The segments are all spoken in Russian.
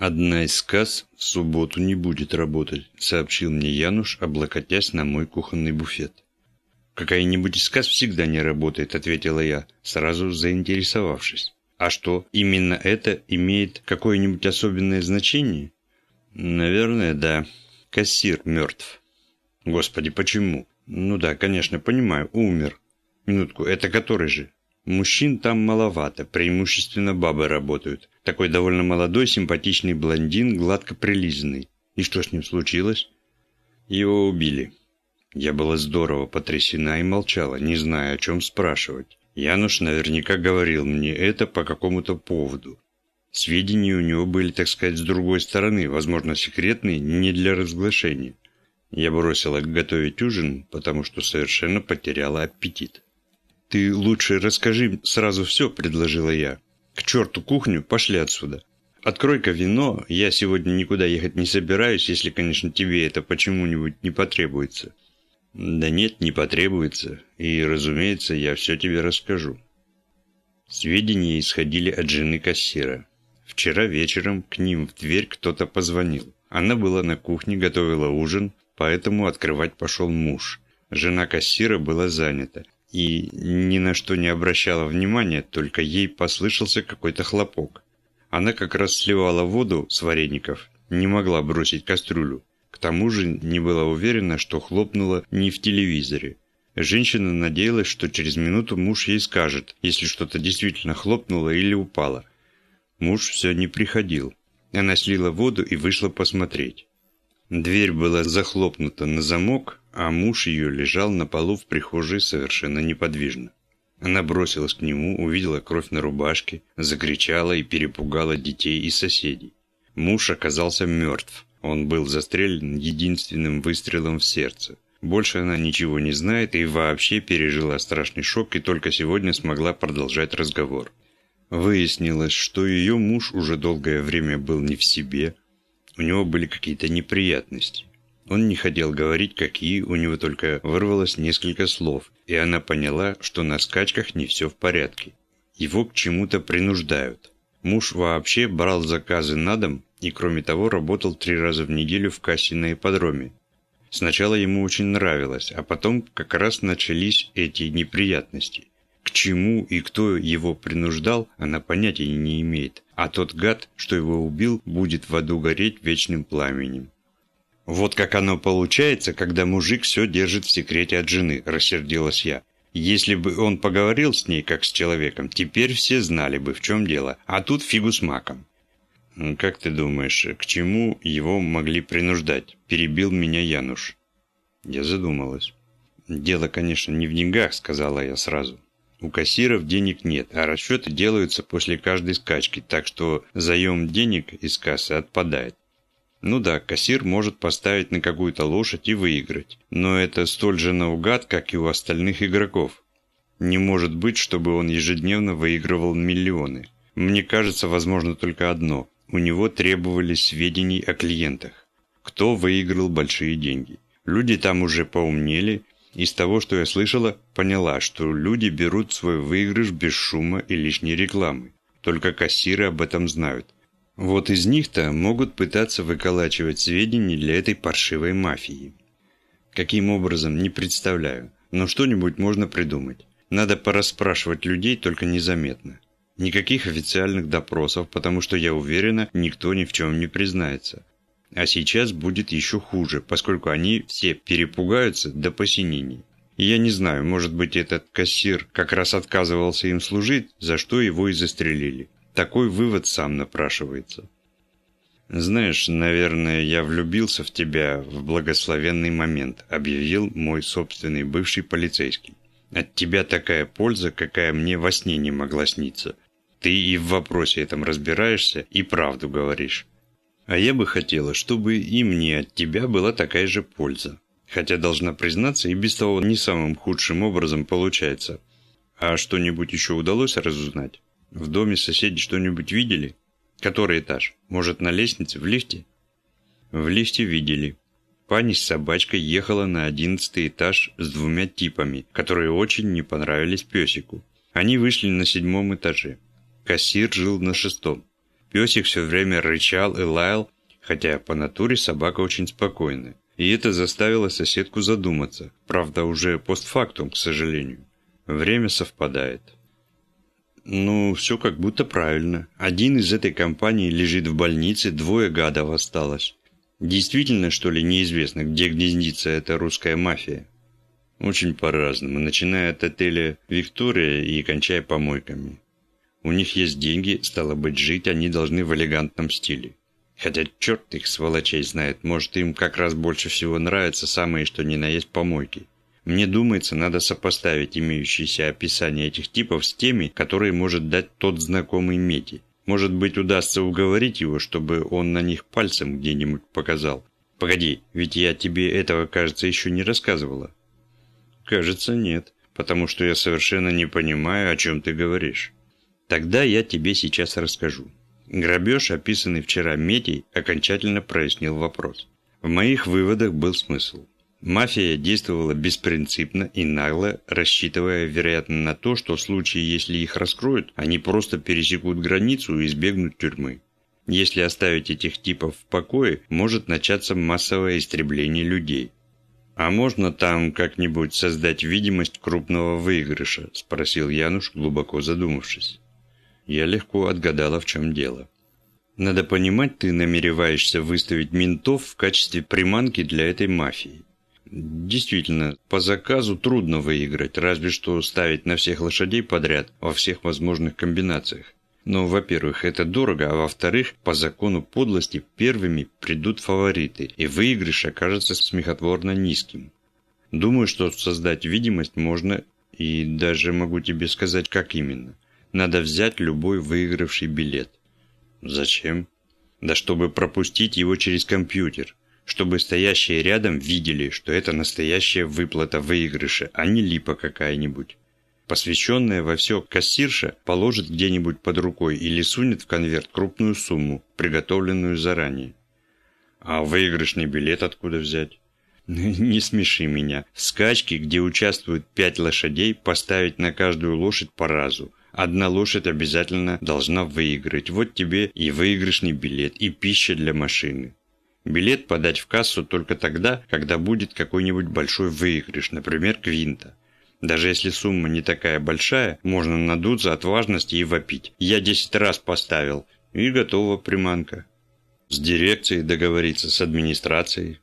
«Одна из касс в субботу не будет работать», — сообщил мне Януш, облокотясь на мой кухонный буфет. «Какая-нибудь из касс всегда не работает», — ответила я, сразу заинтересовавшись. «А что, именно это имеет какое-нибудь особенное значение?» «Наверное, да. Кассир мертв». «Господи, почему?» «Ну да, конечно, понимаю, умер. Минутку, это который же?» Мужчин там маловато, преимущественно бабы работают. Такой довольно молодой, симпатичный блондин, гладко прилизанный. И что с ним случилось? Его убили. Я была здорово потрясена и молчала, не зная, о чем спрашивать. Януш наверняка говорил мне это по какому-то поводу. Сведения у него были, так сказать, с другой стороны, возможно, секретные, не для разглашения. Я бросила готовить ужин, потому что совершенно потеряла аппетит. «Ты лучше расскажи сразу все», – предложила я. «К черту кухню, пошли отсюда. Открой-ка вино, я сегодня никуда ехать не собираюсь, если, конечно, тебе это почему-нибудь не потребуется». «Да нет, не потребуется, и, разумеется, я все тебе расскажу». Сведения исходили от жены кассира. Вчера вечером к ним в дверь кто-то позвонил. Она была на кухне, готовила ужин, поэтому открывать пошел муж. Жена кассира была занята и ни на что не обращала внимания, только ей послышался какой-то хлопок. Она как раз сливала воду с вареников, не могла бросить кастрюлю. К тому же не была уверена, что хлопнула не в телевизоре. Женщина надеялась, что через минуту муж ей скажет, если что-то действительно хлопнуло или упало. Муж все не приходил. Она слила воду и вышла посмотреть. Дверь была захлопнута на замок, а муж ее лежал на полу в прихожей совершенно неподвижно. Она бросилась к нему, увидела кровь на рубашке, закричала и перепугала детей и соседей. Муж оказался мертв. Он был застрелен единственным выстрелом в сердце. Больше она ничего не знает и вообще пережила страшный шок и только сегодня смогла продолжать разговор. Выяснилось, что ее муж уже долгое время был не в себе, у него были какие-то неприятности. Он не хотел говорить, какие, у него только вырвалось несколько слов, и она поняла, что на скачках не все в порядке. Его к чему-то принуждают. Муж вообще брал заказы на дом и, кроме того, работал три раза в неделю в кассе на ипподроме. Сначала ему очень нравилось, а потом как раз начались эти неприятности. К чему и кто его принуждал, она понятия не имеет, а тот гад, что его убил, будет в аду гореть вечным пламенем. «Вот как оно получается, когда мужик все держит в секрете от жены», – рассердилась я. «Если бы он поговорил с ней, как с человеком, теперь все знали бы, в чем дело, а тут фигу с маком». «Как ты думаешь, к чему его могли принуждать?» – перебил меня Януш. Я задумалась. «Дело, конечно, не в деньгах», – сказала я сразу. У кассиров денег нет, а расчеты делаются после каждой скачки, так что заем денег из кассы отпадает. Ну да, кассир может поставить на какую-то лошадь и выиграть, но это столь же наугад, как и у остальных игроков. Не может быть, чтобы он ежедневно выигрывал миллионы. Мне кажется, возможно только одно. У него требовались сведений о клиентах. Кто выиграл большие деньги. Люди там уже поумнели. Из того, что я слышала, поняла, что люди берут свой выигрыш без шума и лишней рекламы. Только кассиры об этом знают. Вот из них-то могут пытаться выколачивать сведения для этой паршивой мафии. Каким образом, не представляю, но что-нибудь можно придумать. Надо порасспрашивать людей, только незаметно. Никаких официальных допросов, потому что, я уверена, никто ни в чем не признается. А сейчас будет еще хуже, поскольку они все перепугаются до посинений. И я не знаю, может быть этот кассир как раз отказывался им служить, за что его и застрелили. Такой вывод сам напрашивается. «Знаешь, наверное, я влюбился в тебя в благословенный момент», объявил мой собственный бывший полицейский. «От тебя такая польза, какая мне во сне не могла сниться. Ты и в вопросе этом разбираешься, и правду говоришь. А я бы хотела, чтобы и мне от тебя была такая же польза. Хотя, должна признаться, и без того не самым худшим образом получается. А что-нибудь еще удалось разузнать?» В доме соседи что-нибудь видели? Который этаж? Может, на лестнице, в лифте? В лифте видели. Пани с собачкой ехала на одиннадцатый этаж с двумя типами, которые очень не понравились песику. Они вышли на седьмом этаже. Кассир жил на шестом. Песик все время рычал и лаял, хотя по натуре собака очень спокойная. И это заставило соседку задуматься, правда уже постфактум, к сожалению. Время совпадает. Ну, все как будто правильно. Один из этой компании лежит в больнице, двое гадов осталось. Действительно, что ли, неизвестно, где гнездится эта русская мафия? Очень по-разному, начиная от отеля «Виктория» и кончая помойками. У них есть деньги, стало быть, жить они должны в элегантном стиле. Хотя черт их, сволочей, знает, может им как раз больше всего нравятся самые что ни на есть помойки. Мне думается, надо сопоставить имеющиеся описания этих типов с теми, которые может дать тот знакомый Мети. Может быть, удастся уговорить его, чтобы он на них пальцем где-нибудь показал. Погоди, ведь я тебе этого, кажется, еще не рассказывала. Кажется, нет, потому что я совершенно не понимаю, о чем ты говоришь. Тогда я тебе сейчас расскажу. Грабеж, описанный вчера Метей, окончательно прояснил вопрос. В моих выводах был смысл. Мафия действовала беспринципно и нагло, рассчитывая, вероятно, на то, что в случае, если их раскроют, они просто пересекут границу и избегнут тюрьмы. Если оставить этих типов в покое, может начаться массовое истребление людей. «А можно там как-нибудь создать видимость крупного выигрыша?» – спросил Януш, глубоко задумавшись. Я легко отгадала, в чем дело. Надо понимать, ты намереваешься выставить ментов в качестве приманки для этой мафии. Действительно, по заказу трудно выиграть, разве что ставить на всех лошадей подряд во всех возможных комбинациях. Но, во-первых, это дорого, а во-вторых, по закону подлости первыми придут фавориты, и выигрыш окажется смехотворно низким. Думаю, что создать видимость можно, и даже могу тебе сказать, как именно – надо взять любой выигравший билет. Зачем? Да чтобы пропустить его через компьютер, чтобы стоящие рядом видели, что это настоящая выплата выигрыша, а не липа какая-нибудь. Посвященная во все кассирша положит где-нибудь под рукой или сунет в конверт крупную сумму, приготовленную заранее. А выигрышный билет откуда взять? Не смеши меня. В скачке, где участвуют пять лошадей, поставить на каждую лошадь по разу – Одна лошадь обязательно должна выиграть. Вот тебе и выигрышный билет, и пища для машины. Билет подать в кассу только тогда, когда будет какой-нибудь большой выигрыш, например, квинта. Даже если сумма не такая большая, можно надуться от важности и вопить. Я 10 раз поставил, и готова приманка. С дирекцией договориться, с администрацией.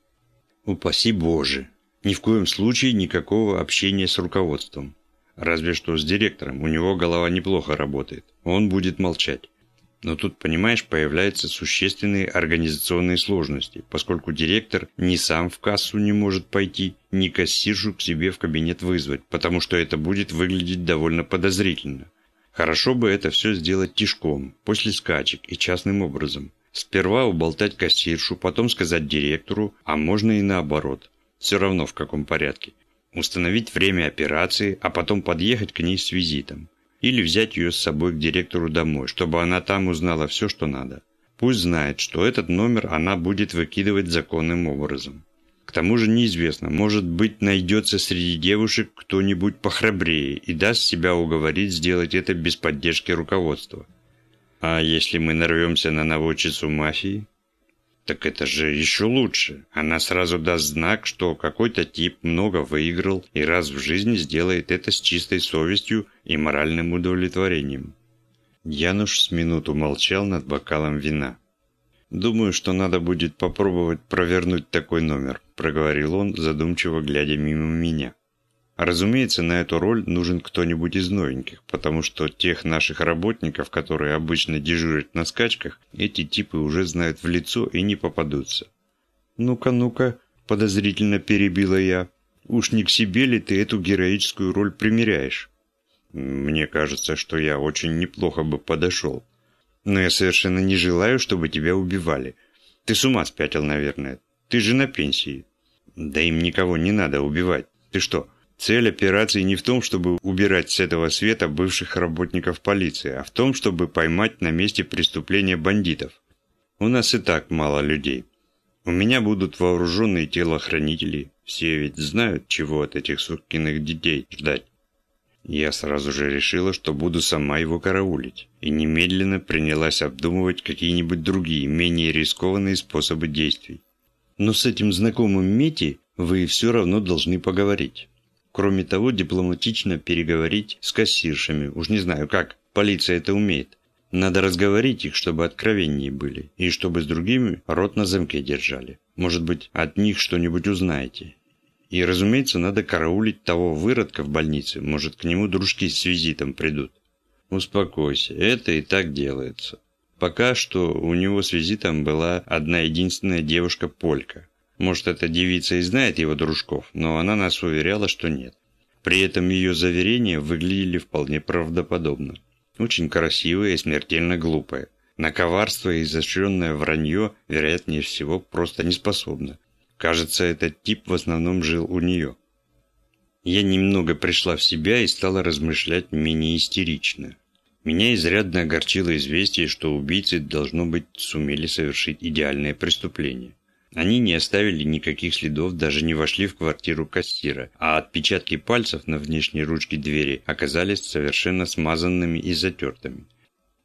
Упаси Боже. Ни в коем случае никакого общения с руководством. Разве что с директором, у него голова неплохо работает. Он будет молчать. Но тут, понимаешь, появляются существенные организационные сложности, поскольку директор ни сам в кассу не может пойти, ни кассиршу к себе в кабинет вызвать, потому что это будет выглядеть довольно подозрительно. Хорошо бы это все сделать тишком, после скачек и частным образом. Сперва уболтать кассиршу, потом сказать директору, а можно и наоборот. Все равно в каком порядке установить время операции, а потом подъехать к ней с визитом. Или взять ее с собой к директору домой, чтобы она там узнала все, что надо. Пусть знает, что этот номер она будет выкидывать законным образом. К тому же неизвестно, может быть найдется среди девушек кто-нибудь похрабрее и даст себя уговорить сделать это без поддержки руководства. А если мы нарвемся на наводчицу мафии? Так это же еще лучше. Она сразу даст знак, что какой-то тип много выиграл и раз в жизни сделает это с чистой совестью и моральным удовлетворением. Януш с минуту молчал над бокалом вина. «Думаю, что надо будет попробовать провернуть такой номер», – проговорил он, задумчиво глядя мимо меня. Разумеется, на эту роль нужен кто-нибудь из новеньких, потому что тех наших работников, которые обычно дежурят на скачках, эти типы уже знают в лицо и не попадутся. «Ну-ка, ну-ка», – подозрительно перебила я, – «уж не к себе ли ты эту героическую роль примеряешь?» «Мне кажется, что я очень неплохо бы подошел. Но я совершенно не желаю, чтобы тебя убивали. Ты с ума спятил, наверное. Ты же на пенсии». «Да им никого не надо убивать. Ты что?» Цель операции не в том, чтобы убирать с этого света бывших работников полиции, а в том, чтобы поймать на месте преступления бандитов. У нас и так мало людей. У меня будут вооруженные телохранители. Все ведь знают, чего от этих сукиных детей ждать. Я сразу же решила, что буду сама его караулить, и немедленно принялась обдумывать какие-нибудь другие, менее рискованные способы действий. Но с этим знакомым Мети вы все равно должны поговорить. Кроме того, дипломатично переговорить с кассиршами. Уж не знаю как, полиция это умеет. Надо разговорить их, чтобы откровеннее были, и чтобы с другими рот на замке держали. Может быть, от них что-нибудь узнаете. И, разумеется, надо караулить того выродка в больнице. Может, к нему дружки с визитом придут. Успокойся, это и так делается. Пока что у него с визитом была одна единственная девушка-полька. Может, эта девица и знает его дружков, но она нас уверяла, что нет. При этом ее заверения выглядели вполне правдоподобно. Очень красивая и смертельно глупая. На коварство и изощренное вранье, вероятнее всего, просто не способна. Кажется, этот тип в основном жил у нее. Я немного пришла в себя и стала размышлять менее истерично. Меня изрядно огорчило известие, что убийцы, должно быть, сумели совершить идеальное преступление. Они не оставили никаких следов, даже не вошли в квартиру кассира, а отпечатки пальцев на внешней ручке двери оказались совершенно смазанными и затертыми.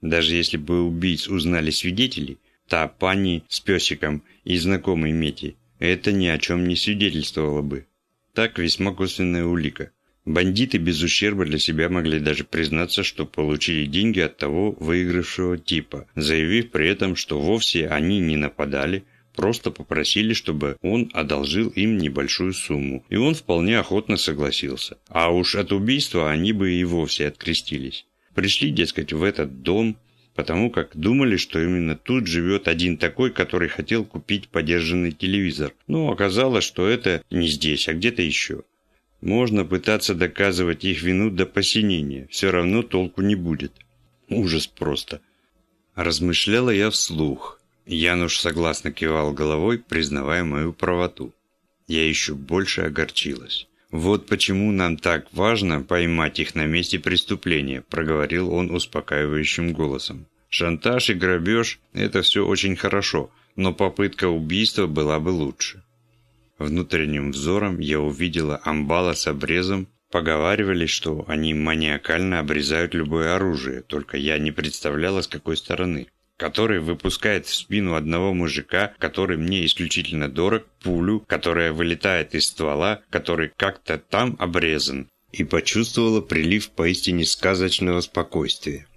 Даже если бы убийц узнали свидетели, та пани с песиком и знакомый Мети, это ни о чем не свидетельствовало бы. Так весьма косвенная улика. Бандиты без ущерба для себя могли даже признаться, что получили деньги от того выигравшего типа, заявив при этом, что вовсе они не нападали, просто попросили, чтобы он одолжил им небольшую сумму, и он вполне охотно согласился. А уж от убийства они бы и вовсе открестились. Пришли, дескать, в этот дом, потому как думали, что именно тут живет один такой, который хотел купить подержанный телевизор. Но оказалось, что это не здесь, а где-то еще. Можно пытаться доказывать их вину до посинения, все равно толку не будет. Ужас просто. Размышляла я вслух. Януш согласно кивал головой, признавая мою правоту. Я еще больше огорчилась. «Вот почему нам так важно поймать их на месте преступления», – проговорил он успокаивающим голосом. «Шантаж и грабеж – это все очень хорошо, но попытка убийства была бы лучше». Внутренним взором я увидела амбала с обрезом. Поговаривали, что они маниакально обрезают любое оружие, только я не представляла, с какой стороны который выпускает в спину одного мужика, который мне исключительно дорог, пулю, которая вылетает из ствола, который как-то там обрезан, и почувствовала прилив поистине сказочного спокойствия.